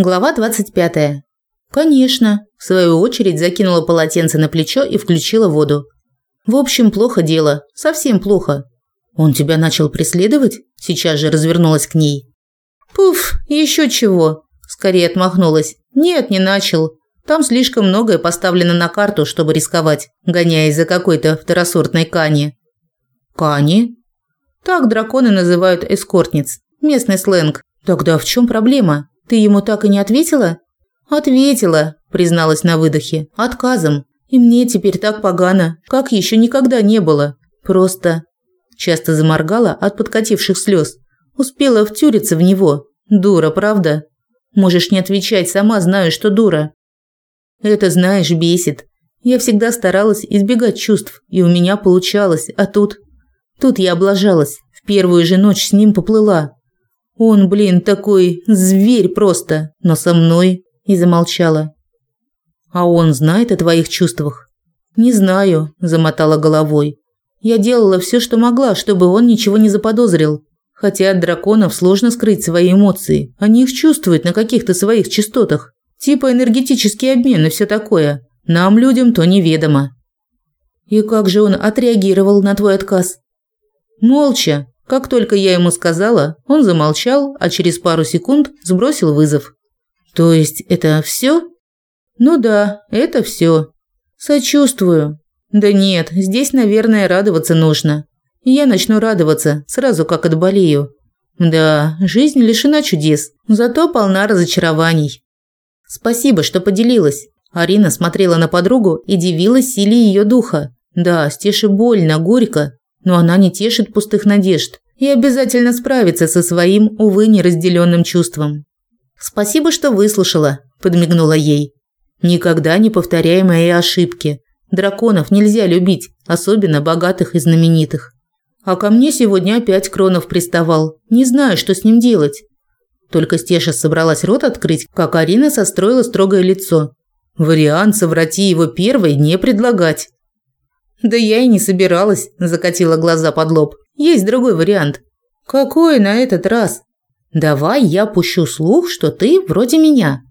Глава 25. Конечно, в свою очередь закинула полотенце на плечо и включила воду. В общем, плохо дело, совсем плохо. Он тебя начал преследовать? Сейчас же развернулась к ней. Пуф, еще чего? Скорее отмахнулась. Нет, не начал. Там слишком многое поставлено на карту, чтобы рисковать, гоняясь за какой-то второсортной кани. Кани? Так драконы называют эскортниц. Местный сленг. Тогда в чем проблема? Ты ему так и не ответила? Ответила, призналась на выдохе. Отказом. И мне теперь так погано, как еще никогда не было. Просто часто заморгала от подкативших слез. Успела втюриться в него. Дура, правда? Можешь не отвечать, сама знаю, что дура. Это, знаешь, бесит. Я всегда старалась избегать чувств, и у меня получалось, а тут тут я облажалась. В первую же ночь с ним поплыла. Он, блин, такой зверь просто, но со мной и замолчала. А он знает о твоих чувствах? Не знаю, замотала головой. Я делала все, что могла, чтобы он ничего не заподозрил. Хотя от драконов сложно скрыть свои эмоции. Они их чувствуют на каких-то своих частотах. Типа энергетический обмен и все такое. Нам, людям, то неведомо. И как же он отреагировал на твой отказ? Молча, как только я ему сказала, он замолчал, а через пару секунд сбросил вызов. То есть это все? Ну да, это все. Сочувствую. Да нет, здесь, наверное, радоваться нужно. Я начну радоваться, сразу как отболею. Да, жизнь лишена чудес, зато полна разочарований. Спасибо, что поделилась. Арина смотрела на подругу и дивилась силе ее духа. Да, Стеше больно, горько, но она не тешит пустых надежд и обязательно справится со своим, увы, неразделенным чувством. «Спасибо, что выслушала», – подмигнула ей. «Никогда не повторяй мои ошибки. Драконов нельзя любить, особенно богатых и знаменитых. А ко мне сегодня опять Кронов приставал. Не знаю, что с ним делать». Только Стеша собралась рот открыть, как Арина состроила строгое лицо. «Вариант соврати его первой не предлагать». Да я и не собиралась, закатила глаза под лоб. Есть другой вариант. Какой на этот раз? Давай я пущу слух, что ты вроде меня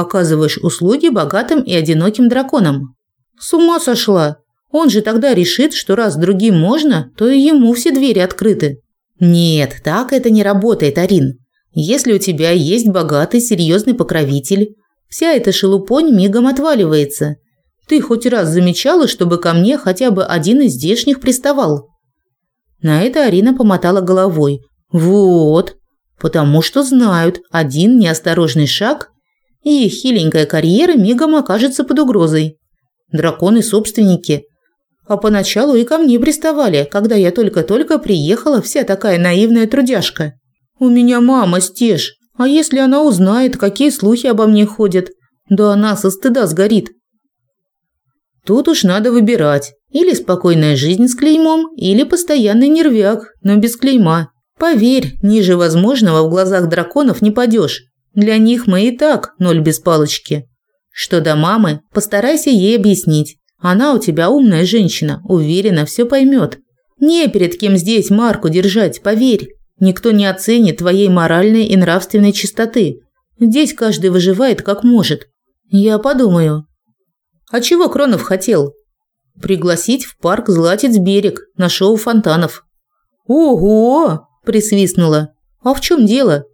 оказываешь услуги богатым и одиноким драконам. С ума сошла. Он же тогда решит, что раз другим можно, то и ему все двери открыты. Нет, так это не работает, Арин. Если у тебя есть богатый, серьезный покровитель, вся эта шелупонь мигом отваливается. Ты хоть раз замечала, чтобы ко мне хотя бы один из здешних приставал? На это Арина помотала головой. Вот, потому что знают, один неосторожный шаг и их хиленькая карьера мигом окажется под угрозой. Драконы-собственники. А поначалу и ко мне приставали, когда я только-только приехала, вся такая наивная трудяжка. У меня мама стеж, а если она узнает, какие слухи обо мне ходят, да она со стыда сгорит. Тут уж надо выбирать. Или спокойная жизнь с клеймом, или постоянный нервяк, но без клейма. Поверь, ниже возможного в глазах драконов не падешь. Для них мы и так ноль без палочки. Что до мамы, постарайся ей объяснить. Она у тебя умная женщина, уверена, все поймет. Не перед кем здесь марку держать, поверь. Никто не оценит твоей моральной и нравственной чистоты. Здесь каждый выживает как может. Я подумаю. А чего Кронов хотел? Пригласить в парк Златец берег на шоу фонтанов. Ого, присвистнула. А в чем дело?